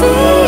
see.